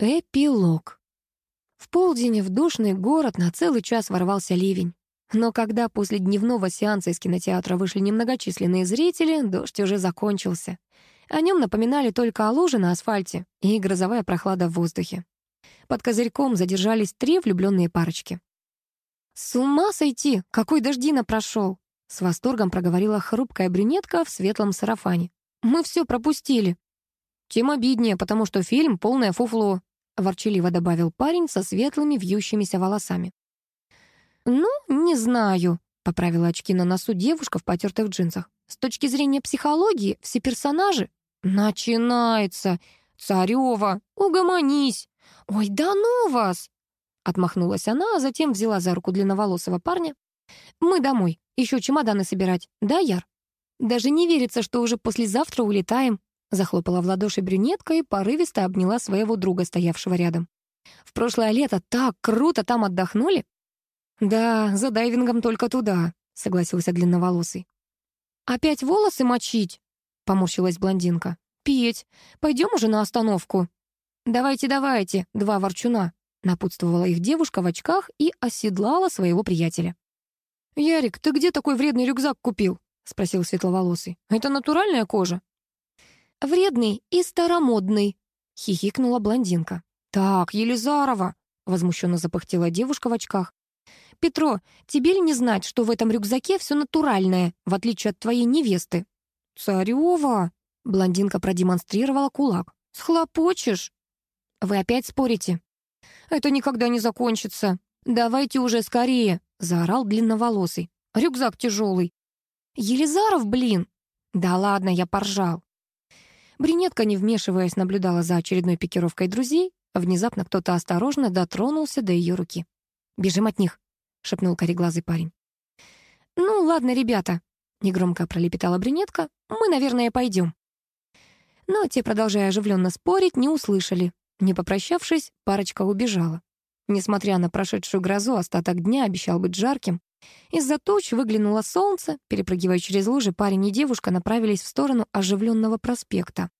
Эпилог. В полдень в душный город на целый час ворвался ливень. Но когда после дневного сеанса из кинотеатра вышли немногочисленные зрители, дождь уже закончился. О нем напоминали только о луже на асфальте и грозовая прохлада в воздухе. Под козырьком задержались три влюбленные парочки. «С ума сойти! Какой дождина прошел!» С восторгом проговорила хрупкая брюнетка в светлом сарафане. «Мы все пропустили!» «Тем обиднее, потому что фильм — полное фуфло», — ворчаливо добавил парень со светлыми вьющимися волосами. «Ну, не знаю», — поправила очки на носу девушка в потертых джинсах. «С точки зрения психологии, все персонажи...» «Начинается! Царева, угомонись! Ой, да ну вас!» Отмахнулась она, а затем взяла за руку длинноволосого парня. «Мы домой, еще чемоданы собирать, да, Яр? Даже не верится, что уже послезавтра улетаем». Захлопала в ладоши брюнетка и порывисто обняла своего друга, стоявшего рядом. «В прошлое лето так круто там отдохнули!» «Да, за дайвингом только туда», — согласился длинноволосый. «Опять волосы мочить?» — поморщилась блондинка. «Петь, пойдем уже на остановку?» «Давайте, давайте, два ворчуна», — напутствовала их девушка в очках и оседлала своего приятеля. «Ярик, ты где такой вредный рюкзак купил?» — спросил светловолосый. «Это натуральная кожа?» «Вредный и старомодный», — хихикнула блондинка. «Так, Елизарова», — возмущенно запыхтела девушка в очках. «Петро, тебе ли не знать, что в этом рюкзаке все натуральное, в отличие от твоей невесты?» «Царева!» — блондинка продемонстрировала кулак. «Схлопочешь?» «Вы опять спорите?» «Это никогда не закончится. Давайте уже скорее!» — заорал длинноволосый. «Рюкзак тяжелый». «Елизаров, блин!» «Да ладно, я поржал». Бринетка, не вмешиваясь, наблюдала за очередной пикировкой друзей. Внезапно кто-то осторожно дотронулся до ее руки. «Бежим от них», — шепнул кореглазый парень. «Ну, ладно, ребята», — негромко пролепетала брюнетка, «мы, наверное, пойдем». Но те, продолжая оживленно спорить, не услышали. Не попрощавшись, парочка убежала. Несмотря на прошедшую грозу, остаток дня обещал быть жарким. Из-за туч выглянуло солнце, перепрыгивая через лужи, парень и девушка направились в сторону оживленного проспекта.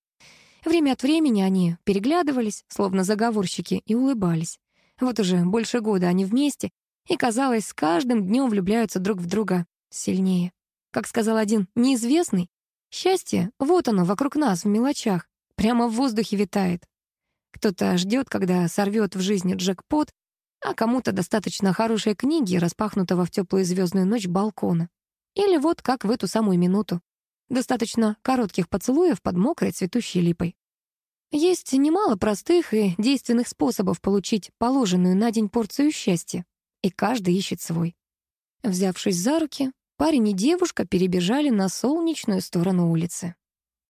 Время от времени они переглядывались, словно заговорщики, и улыбались. Вот уже больше года они вместе, и, казалось, с каждым днем влюбляются друг в друга сильнее. Как сказал один неизвестный, счастье, вот оно, вокруг нас, в мелочах, прямо в воздухе витает. Кто-то ждет, когда сорвет в жизни джекпот, а кому-то достаточно хорошей книги, распахнутого в теплую звездную ночь балкона. Или вот как в эту самую минуту. Достаточно коротких поцелуев под мокрой цветущей липой. Есть немало простых и действенных способов получить положенную на день порцию счастья, и каждый ищет свой. Взявшись за руки, парень и девушка перебежали на солнечную сторону улицы.